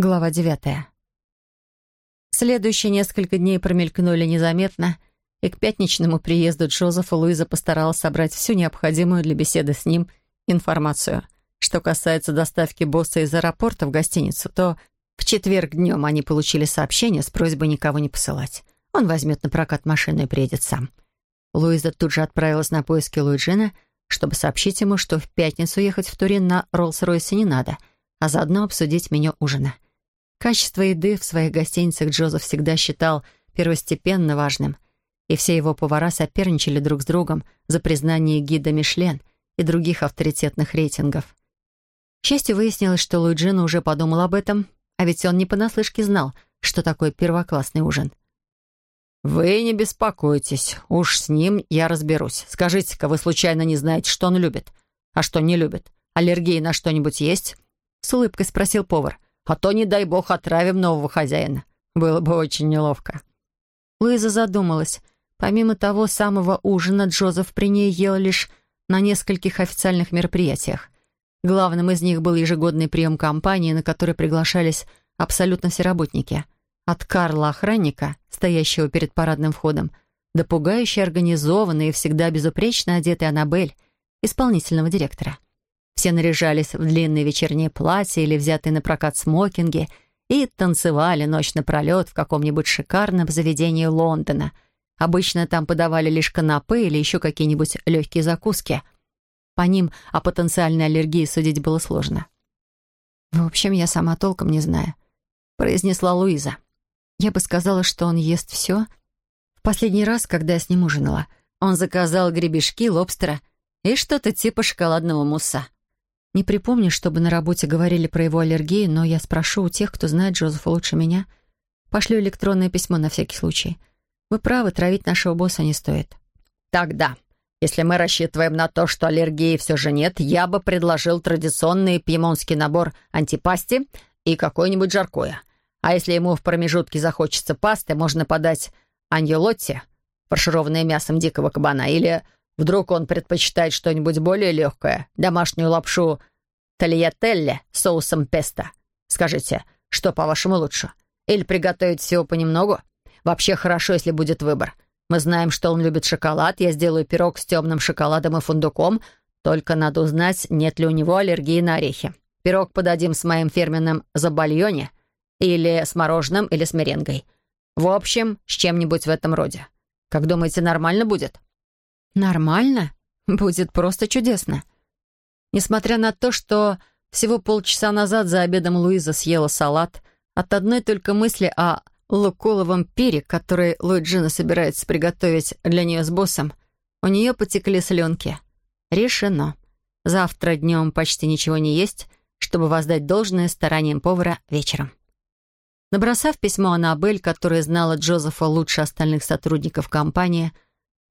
Глава девятая. Следующие несколько дней промелькнули незаметно, и к пятничному приезду Джозефа Луиза постаралась собрать всю необходимую для беседы с ним информацию. Что касается доставки босса из аэропорта в гостиницу, то в четверг днем они получили сообщение с просьбой никого не посылать. Он возьмет на прокат машину и приедет сам. Луиза тут же отправилась на поиски Луиджина, чтобы сообщить ему, что в пятницу ехать в Турин на Роллс-Ройсе не надо, а заодно обсудить меню ужина. Качество еды в своих гостиницах Джозеф всегда считал первостепенно важным, и все его повара соперничали друг с другом за признание гида Мишлен и других авторитетных рейтингов. К счастью, выяснилось, что Луиджина уже подумал об этом, а ведь он не понаслышке знал, что такое первоклассный ужин. «Вы не беспокойтесь, уж с ним я разберусь. Скажите-ка, вы случайно не знаете, что он любит, а что не любит? Аллергии на что-нибудь есть?» С улыбкой спросил повар. А то, не дай бог, отравим нового хозяина. Было бы очень неловко». Луиза задумалась. Помимо того самого ужина, Джозеф при ней ел лишь на нескольких официальных мероприятиях. Главным из них был ежегодный прием компании, на который приглашались абсолютно все работники. От Карла охранника, стоящего перед парадным входом, до пугающей организованной и всегда безупречно одетой Аннабель, исполнительного директора. Все наряжались в длинные вечерние платья или взятые на прокат смокинги и танцевали ночь напролет в каком-нибудь шикарном заведении Лондона. Обычно там подавали лишь канапе или еще какие-нибудь легкие закуски. По ним о потенциальной аллергии судить было сложно. «В общем, я сама толком не знаю», — произнесла Луиза. «Я бы сказала, что он ест все. В последний раз, когда я с ним ужинала, он заказал гребешки, лобстера и что-то типа шоколадного мусса. Не припомню, чтобы на работе говорили про его аллергии, но я спрошу у тех, кто знает Джозефа лучше меня. Пошлю электронное письмо на всякий случай. Вы правы, травить нашего босса не стоит. Тогда, если мы рассчитываем на то, что аллергии все же нет, я бы предложил традиционный пьемонский набор антипасти и какое-нибудь жаркое. А если ему в промежутке захочется пасты, можно подать аньолотти, фаршированное мясом дикого кабана, или Вдруг он предпочитает что-нибудь более легкое, домашнюю лапшу тольятелле с соусом песто. Скажите, что, по-вашему, лучше? Или приготовить всего понемногу? Вообще хорошо, если будет выбор. Мы знаем, что он любит шоколад. Я сделаю пирог с темным шоколадом и фундуком. Только надо узнать, нет ли у него аллергии на орехи. Пирог подадим с моим фирменным забальоне или с мороженым, или с меренгой. В общем, с чем-нибудь в этом роде. Как думаете, нормально будет?» Нормально? Будет просто чудесно. Несмотря на то, что всего полчаса назад за обедом Луиза съела салат, от одной только мысли о луколовом пире, который Луиджина собирается приготовить для нее с боссом, у нее потекли слюнки. Решено. Завтра днем почти ничего не есть, чтобы воздать должное стараниям повара вечером. Набросав письмо Аннабель, которая знала Джозефа лучше остальных сотрудников компании,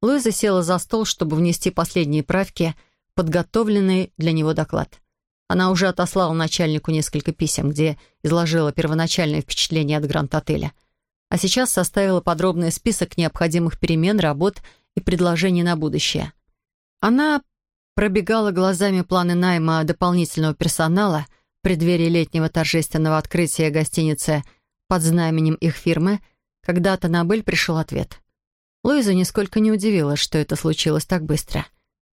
Луиза села за стол, чтобы внести последние правки подготовленный для него доклад. Она уже отослала начальнику несколько писем, где изложила первоначальное впечатление от Гранд-отеля. А сейчас составила подробный список необходимых перемен, работ и предложений на будущее. Она пробегала глазами планы найма дополнительного персонала в преддверии летнего торжественного открытия гостиницы под знаменем их фирмы, когда от Аннабель пришел ответ. Луиза нисколько не удивилась, что это случилось так быстро.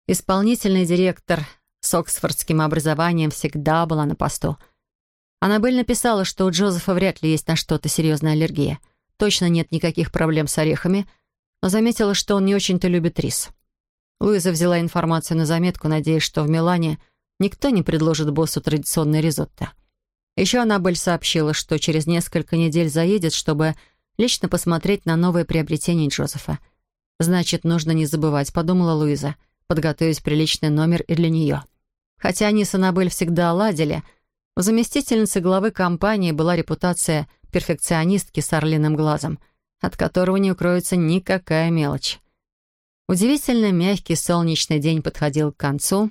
Исполнительный директор с оксфордским образованием всегда была на посту. Аннабель написала, что у Джозефа вряд ли есть на что-то серьезная аллергия. Точно нет никаких проблем с орехами, но заметила, что он не очень-то любит рис. Луиза взяла информацию на заметку, надеясь, что в Милане никто не предложит боссу традиционный ризотто. Еще Аннабель сообщила, что через несколько недель заедет, чтобы лично посмотреть на новое приобретение Джозефа. «Значит, нужно не забывать», — подумала Луиза, подготовить приличный номер и для нее. Хотя они с Аннабель всегда ладили, у заместительницы главы компании была репутация перфекционистки с орлиным глазом, от которого не укроется никакая мелочь. Удивительно мягкий солнечный день подходил к концу,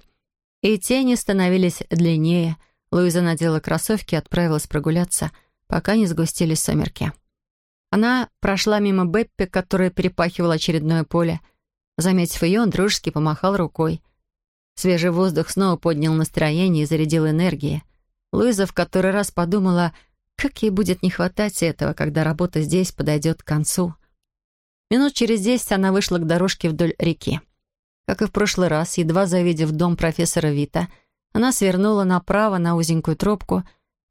и тени становились длиннее. Луиза надела кроссовки и отправилась прогуляться, пока не сгустились сумерки. Она прошла мимо Беппи, которая перепахивала очередное поле. Заметив ее, он дружески помахал рукой. Свежий воздух снова поднял настроение и зарядил энергией. Луиза в который раз подумала, Как ей будет не хватать этого, когда работа здесь подойдет к концу? Минут через десять она вышла к дорожке вдоль реки. Как и в прошлый раз, едва завидев дом профессора Вита, она свернула направо на узенькую тропку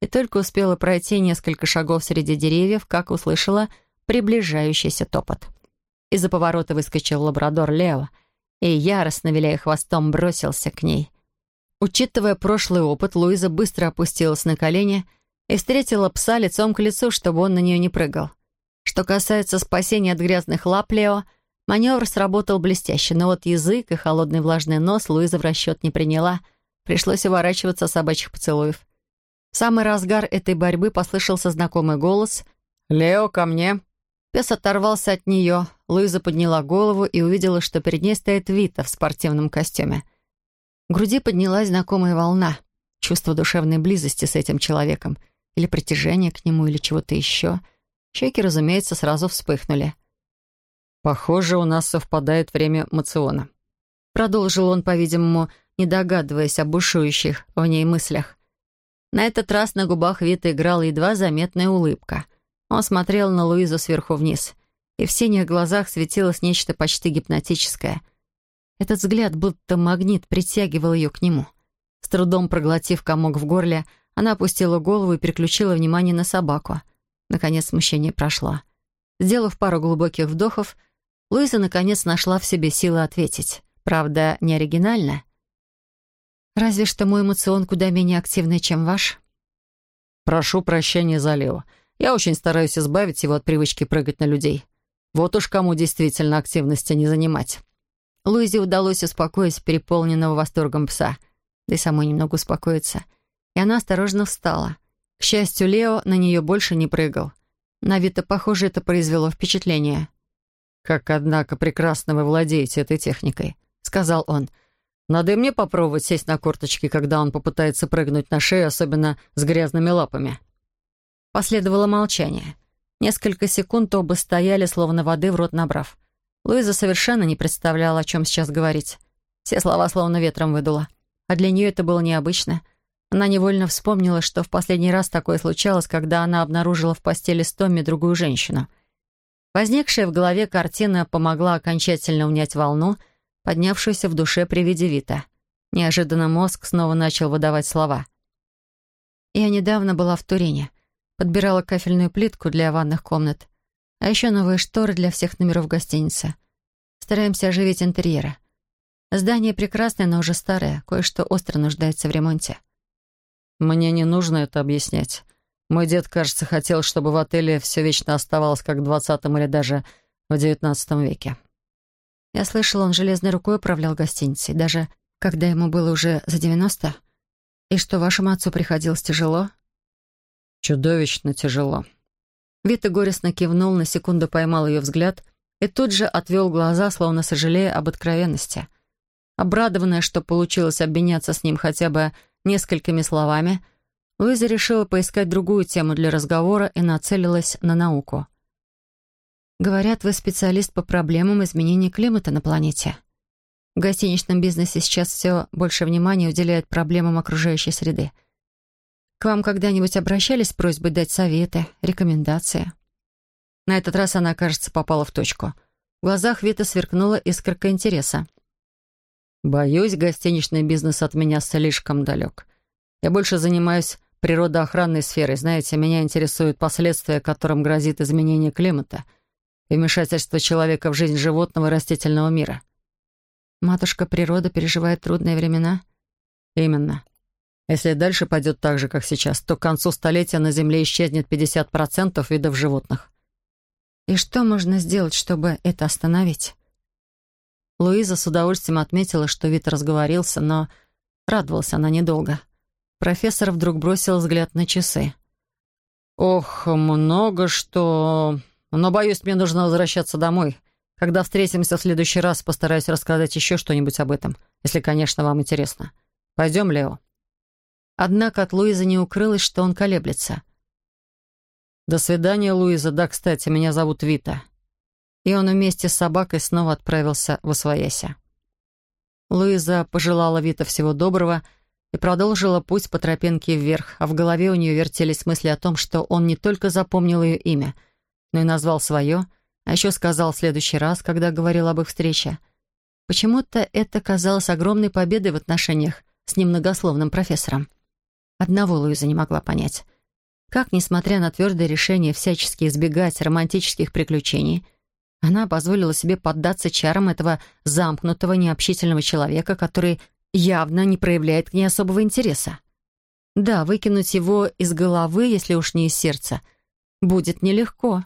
и только успела пройти несколько шагов среди деревьев, как услышала приближающийся топот. Из-за поворота выскочил лабрадор Лео и, яростно виляя хвостом, бросился к ней. Учитывая прошлый опыт, Луиза быстро опустилась на колени и встретила пса лицом к лицу, чтобы он на нее не прыгал. Что касается спасения от грязных лап Лео, маневр сработал блестяще, но вот язык и холодный влажный нос Луиза в расчет не приняла. Пришлось уворачиваться собачьих поцелуев. В самый разгар этой борьбы послышался знакомый голос «Лео, ко мне!». Пес оторвался от нее. Луиза подняла голову и увидела, что перед ней стоит Вита в спортивном костюме. В груди поднялась знакомая волна. Чувство душевной близости с этим человеком. Или притяжение к нему, или чего-то еще. Щеки, разумеется, сразу вспыхнули. «Похоже, у нас совпадает время мациона», — продолжил он, по-видимому, не догадываясь о бушующих в ней мыслях. На этот раз на губах Вита играла едва заметная улыбка. Он смотрел на Луизу сверху вниз, и в синих глазах светилось нечто почти гипнотическое. Этот взгляд, будто магнит, притягивал ее к нему. С трудом проглотив комок в горле, она опустила голову и переключила внимание на собаку. Наконец смущение прошло. Сделав пару глубоких вдохов, Луиза наконец нашла в себе силы ответить. Правда, не оригинально. «Разве что мой эмоцион куда менее активный, чем ваш». «Прошу прощения за Лео. Я очень стараюсь избавить его от привычки прыгать на людей. Вот уж кому действительно активности не занимать. Луизе удалось успокоить переполненного восторгом пса, да и самой немного успокоиться. И она осторожно встала. К счастью, Лео на нее больше не прыгал. На Вита, похоже, это произвело впечатление. «Как, однако, прекрасно вы владеете этой техникой», — сказал он. «Надо и мне попробовать сесть на корточки, когда он попытается прыгнуть на шею, особенно с грязными лапами». Последовало молчание. Несколько секунд оба стояли, словно воды в рот набрав. Луиза совершенно не представляла, о чем сейчас говорить. Все слова словно ветром выдуло. А для нее это было необычно. Она невольно вспомнила, что в последний раз такое случалось, когда она обнаружила в постели с Томми другую женщину. Возникшая в голове картина помогла окончательно унять волну, поднявшуюся в душе при виде Вита. Неожиданно мозг снова начал выдавать слова. «Я недавно была в Турине. Подбирала кафельную плитку для ванных комнат. А еще новые шторы для всех номеров гостиницы. Стараемся оживить интерьеры. Здание прекрасное, но уже старое. Кое-что остро нуждается в ремонте. Мне не нужно это объяснять. Мой дед, кажется, хотел, чтобы в отеле все вечно оставалось как в двадцатом или даже в девятнадцатом веке. Я слышала, он железной рукой управлял гостиницей, даже когда ему было уже за девяносто. И что вашему отцу приходилось тяжело? Чудовищно тяжело. Вита горестно кивнул, на секунду поймал ее взгляд и тут же отвел глаза, словно сожалея об откровенности. Обрадованная, что получилось обменяться с ним хотя бы несколькими словами, Луиза решила поискать другую тему для разговора и нацелилась на науку. «Говорят, вы специалист по проблемам изменения климата на планете. В гостиничном бизнесе сейчас все больше внимания уделяют проблемам окружающей среды. К вам когда-нибудь обращались с просьбой дать советы, рекомендации? На этот раз она, кажется, попала в точку. В глазах Вита сверкнула искорка интереса. «Боюсь, гостиничный бизнес от меня слишком далек. Я больше занимаюсь природоохранной сферой. Знаете, меня интересуют последствия, которым грозит изменение климата и вмешательство человека в жизнь животного и растительного мира». «Матушка природа переживает трудные времена?» «Именно. Если дальше пойдет так же, как сейчас, то к концу столетия на Земле исчезнет 50% видов животных. И что можно сделать, чтобы это остановить? Луиза с удовольствием отметила, что вид разговорился, но радовалась она недолго. Профессор вдруг бросил взгляд на часы. «Ох, много что... Но, боюсь, мне нужно возвращаться домой. Когда встретимся в следующий раз, постараюсь рассказать еще что-нибудь об этом, если, конечно, вам интересно. Пойдем, Лео?» Однако от Луизы не укрылось, что он колеблется. «До свидания, Луиза. Да, кстати, меня зовут Вита». И он вместе с собакой снова отправился в Освояся. Луиза пожелала Вита всего доброго и продолжила путь по тропинке вверх, а в голове у нее вертелись мысли о том, что он не только запомнил ее имя, но и назвал свое, а еще сказал в следующий раз, когда говорил об их встрече. Почему-то это казалось огромной победой в отношениях с немногословным профессором. Одного Луиза не могла понять. Как, несмотря на твердое решение всячески избегать романтических приключений, она позволила себе поддаться чарам этого замкнутого, необщительного человека, который явно не проявляет к ней особого интереса. Да, выкинуть его из головы, если уж не из сердца, будет нелегко.